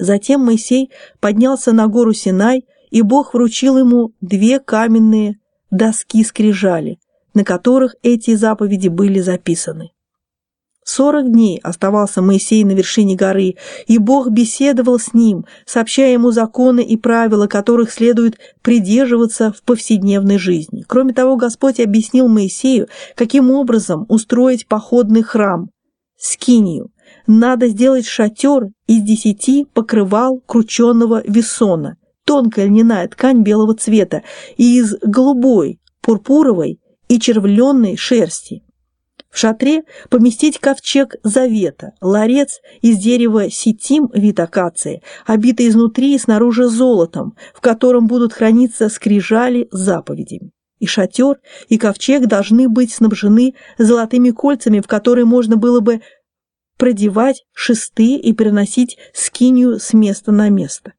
Затем Моисей поднялся на гору Синай, и Бог вручил ему две каменные доски-скрижали, на которых эти заповеди были записаны. Сорок дней оставался Моисей на вершине горы, и Бог беседовал с ним, сообщая ему законы и правила, которых следует придерживаться в повседневной жизни. Кроме того, Господь объяснил Моисею, каким образом устроить походный храм, скинию. Надо сделать шатер из десяти покрывал крученного весона, тонкая льняная ткань белого цвета и из голубой, пурпуровой и червленной шерсти. В шатре поместить ковчег завета, ларец из дерева сетим вид акации, обитый изнутри и снаружи золотом, в котором будут храниться скрижали с заповедями. И шатер, и ковчег должны быть снабжены золотыми кольцами, в которые можно было бы продевать шесты и переносить скинию с места на место.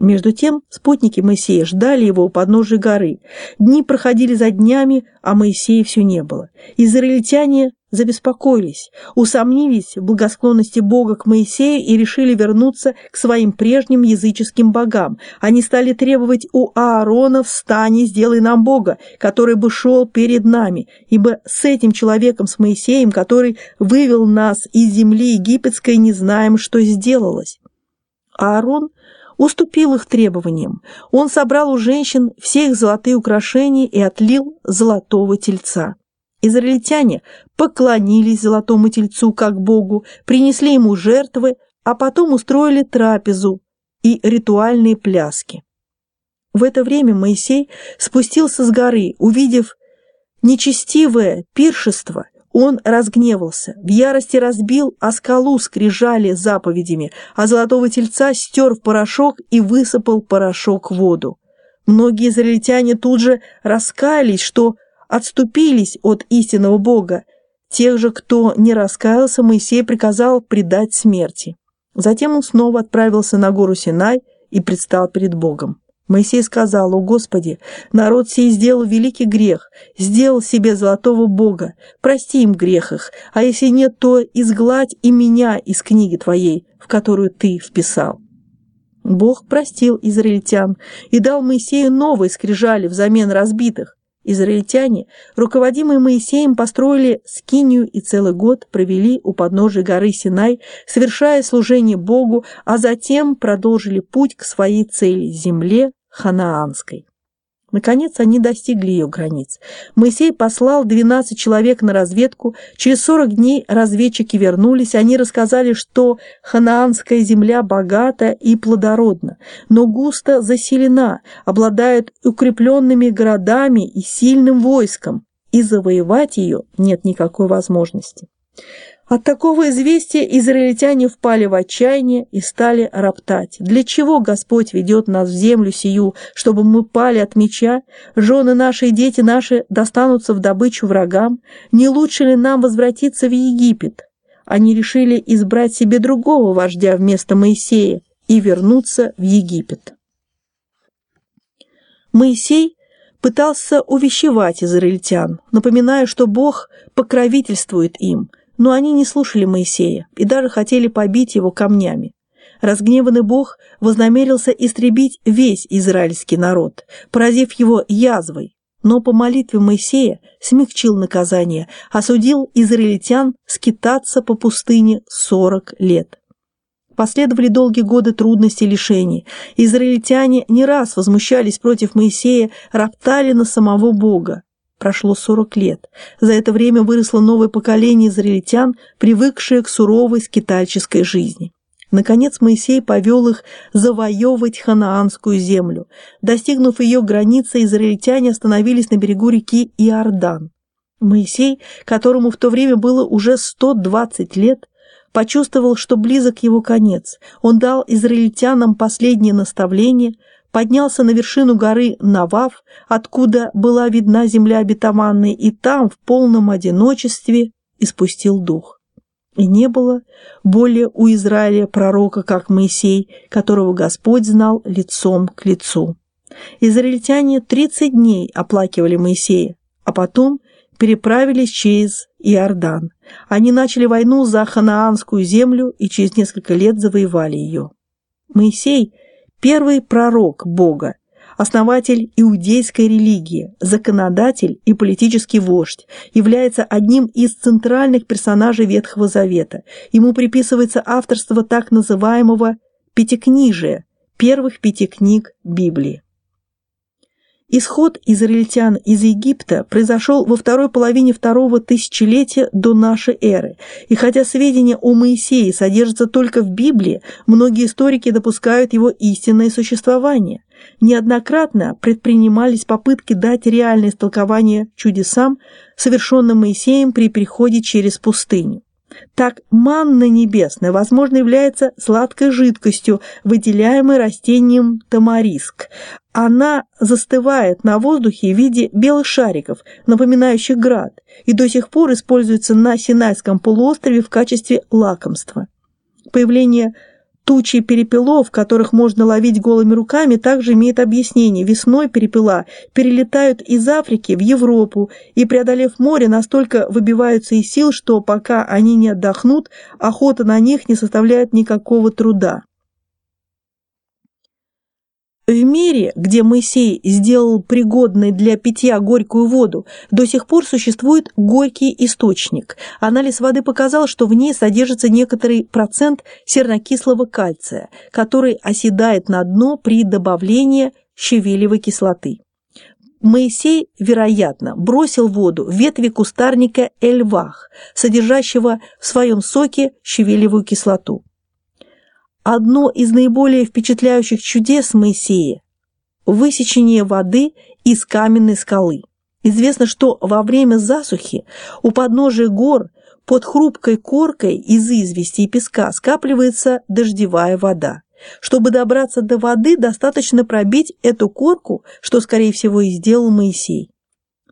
Между тем спутники Моисея ждали его у подножия горы. Дни проходили за днями, а Моисея все не было. Израильтяне забеспокоились, усомнились в благосклонности Бога к Моисею и решили вернуться к своим прежним языческим богам. Они стали требовать у Аарона «Встань и сделай нам Бога, который бы шел перед нами, ибо с этим человеком, с Моисеем, который вывел нас из земли египетской, не знаем, что сделалось». Аарон – уступил их требованиям. Он собрал у женщин все их золотые украшения и отлил золотого тельца. Израильтяне поклонились золотому тельцу как богу, принесли ему жертвы, а потом устроили трапезу и ритуальные пляски. В это время Моисей спустился с горы, увидев нечестивое пиршество он разгневался, в ярости разбил о скалу скрижали заповедями, а золотого тельца стер в порошок и высыпал порошок в воду. Многие израильтяне тут же раскаялись, что отступились от истинного Бога. Тех же, кто не раскаялся, Моисей приказал предать смерти. Затем он снова отправился на гору Синай и предстал перед Богом. Моисей сказал, «О Господи, народ сей сделал великий грех, сделал себе золотого Бога, прости им грех их, а если нет, то изгладь и меня из книги Твоей, в которую Ты вписал». Бог простил израильтян и дал Моисею новые скрижали взамен разбитых. Израильтяне, руководимые Моисеем, построили скинию и целый год провели у подножия горы Синай, совершая служение Богу, а затем продолжили путь к своей цели – земле, ханаанской. Наконец они достигли ее границ. Моисей послал 12 человек на разведку. Через 40 дней разведчики вернулись. Они рассказали, что ханаанская земля богата и плодородна, но густо заселена, обладает укрепленными городами и сильным войском, и завоевать ее нет никакой возможности. От такого известия израильтяне впали в отчаяние и стали роптать. Для чего Господь ведет нас в землю сию, чтобы мы пали от меча? Жены наши и дети наши достанутся в добычу врагам? Не лучше ли нам возвратиться в Египет? Они решили избрать себе другого вождя вместо Моисея и вернуться в Египет. Моисей пытался увещевать израильтян, напоминая, что Бог покровительствует им – но они не слушали Моисея и даже хотели побить его камнями. Разгневанный Бог вознамерился истребить весь израильский народ, поразив его язвой, но по молитве Моисея смягчил наказание, осудил израильтян скитаться по пустыне сорок лет. Последовали долгие годы трудностей и лишений. Израильтяне не раз возмущались против Моисея, роптали на самого Бога. Прошло 40 лет. За это время выросло новое поколение израильтян, привыкшее к суровой скитальческой жизни. Наконец Моисей повел их завоевывать ханаанскую землю. Достигнув ее границы, израильтяне остановились на берегу реки Иордан. Моисей, которому в то время было уже 120 лет, почувствовал, что близок его конец. Он дал израильтянам последнее наставление – поднялся на вершину горы Навав, откуда была видна земля обетованная, и там в полном одиночестве испустил дух. И не было более у Израиля пророка, как Моисей, которого Господь знал лицом к лицу. Израильтяне тридцать дней оплакивали Моисея, а потом переправились через Иордан. Они начали войну за ханаанскую землю и через несколько лет завоевали ее. Моисей – первый пророк Бога, основатель иудейской религии, законодатель и политический вождь, является одним из центральных персонажей Ветхого Завета. Ему приписывается авторство так называемого «пятикнижия» первых пяти книг Библии. Исход израильтян из Египта произошел во второй половине второго тысячелетия до нашей эры, и хотя сведения о Моисее содержатся только в Библии, многие историки допускают его истинное существование. Неоднократно предпринимались попытки дать реальное истолкование чудесам, совершенным Моисеем при переходе через пустыню. Так манна небесная, возможно, является сладкой жидкостью, выделяемой растением тамариск. Она застывает на воздухе в виде белых шариков, напоминающих град, и до сих пор используется на Синайском полуострове в качестве лакомства. Появление Тучи перепелов, которых можно ловить голыми руками, также имеет объяснение. Весной перепела перелетают из Африки в Европу и, преодолев море, настолько выбиваются из сил, что пока они не отдохнут, охота на них не составляет никакого труда. В мире, где Моисей сделал пригодной для питья горькую воду, до сих пор существует горький источник. Анализ воды показал, что в ней содержится некоторый процент сернокислого кальция, который оседает на дно при добавлении щавелевой кислоты. Моисей, вероятно, бросил в воду ветви кустарника эльвах, содержащего в своем соке щавелевую кислоту. Одно из наиболее впечатляющих чудес Моисея – высечение воды из каменной скалы. Известно, что во время засухи у подножия гор под хрупкой коркой из извести и песка скапливается дождевая вода. Чтобы добраться до воды, достаточно пробить эту корку, что, скорее всего, и сделал Моисей.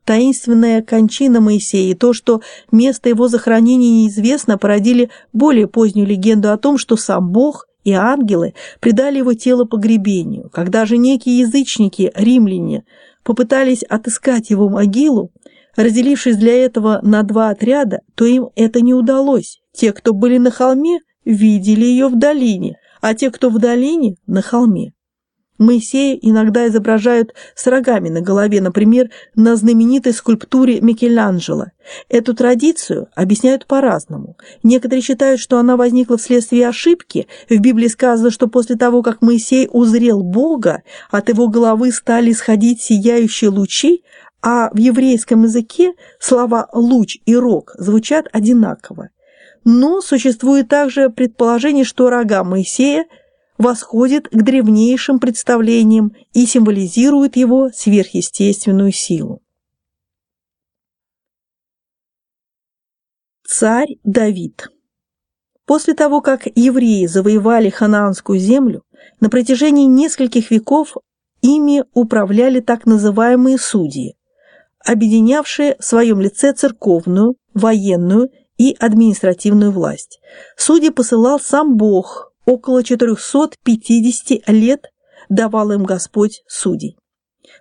Таинственная кончина Моисея и то, что место его захоронения неизвестно, породили более позднюю легенду о том, что сам Бог и ангелы предали его тело погребению. Когда же некие язычники, римляне, попытались отыскать его могилу, разделившись для этого на два отряда, то им это не удалось. Те, кто были на холме, видели ее в долине, а те, кто в долине, на холме. Моисея иногда изображают с рогами на голове, например, на знаменитой скульптуре Микеланджело. Эту традицию объясняют по-разному. Некоторые считают, что она возникла вследствие ошибки. В Библии сказано, что после того, как Моисей узрел Бога, от его головы стали сходить сияющие лучи, а в еврейском языке слова «луч» и «рог» звучат одинаково. Но существует также предположение, что рога Моисея – восходит к древнейшим представлениям и символизирует его сверхъестественную силу. Царь Давид После того, как евреи завоевали ханаанскую землю, на протяжении нескольких веков ими управляли так называемые судьи, объединявшие в своем лице церковную, военную и административную власть. Судьи посылал сам Бог, около 450 лет давал им Господь судей.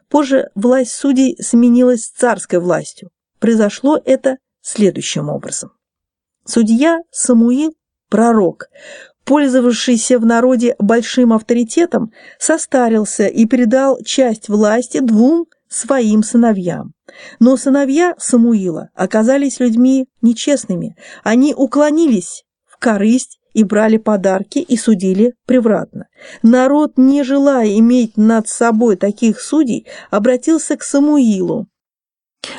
Позже власть судей сменилась царской властью. Произошло это следующим образом. Судья Самуил, пророк, пользовавшийся в народе большим авторитетом, состарился и передал часть власти двум своим сыновьям. Но сыновья Самуила оказались людьми нечестными. Они уклонились в корысть и брали подарки и судили превратно. Народ, не желая иметь над собой таких судей, обратился к Самуилу.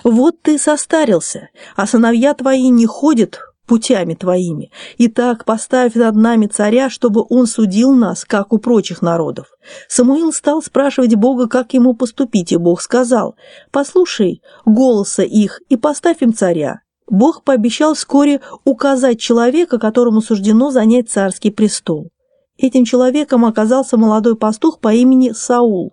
«Вот ты состарился, а сыновья твои не ходят путями твоими. Итак, поставь над нами царя, чтобы он судил нас, как у прочих народов». Самуил стал спрашивать Бога, как ему поступить, и Бог сказал, «Послушай голоса их и поставь им царя, Бог пообещал вскоре указать человека, которому суждено занять царский престол. Этим человеком оказался молодой пастух по имени Саул.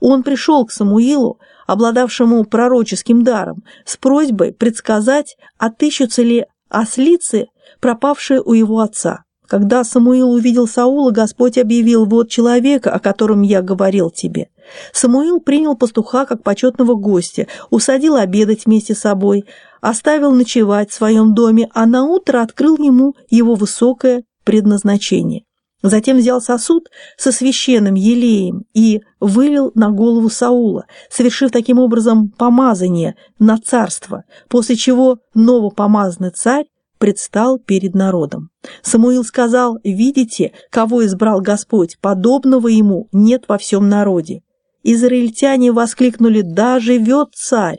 Он пришел к Самуилу, обладавшему пророческим даром, с просьбой предсказать, отыщутся ли ослицы, пропавшие у его отца. Когда Самуил увидел Саула, Господь объявил, вот человека, о котором я говорил тебе. Самуил принял пастуха как почетного гостя, усадил обедать вместе с собой, оставил ночевать в своем доме, а на утро открыл ему его высокое предназначение. Затем взял сосуд со священным елеем и вылил на голову Саула, совершив таким образом помазание на царство, после чего новопомазанный царь предстал перед народом. Самуил сказал, «Видите, кого избрал Господь, подобного ему нет во всем народе». Израильтяне воскликнули, «Да живет царь!»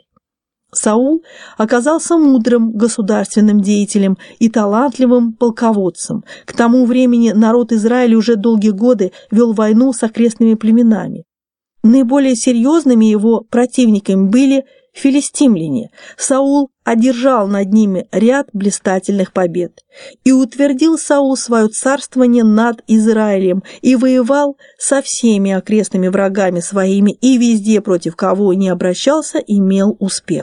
Саул оказался мудрым государственным деятелем и талантливым полководцем. К тому времени народ Израиля уже долгие годы вел войну с окрестными племенами. Наиболее серьезными его противниками были филистимляне. Саул одержал над ними ряд блистательных побед. И утвердил Саул свое царствование над Израилем и воевал со всеми окрестными врагами своими и везде, против кого не обращался, имел успех.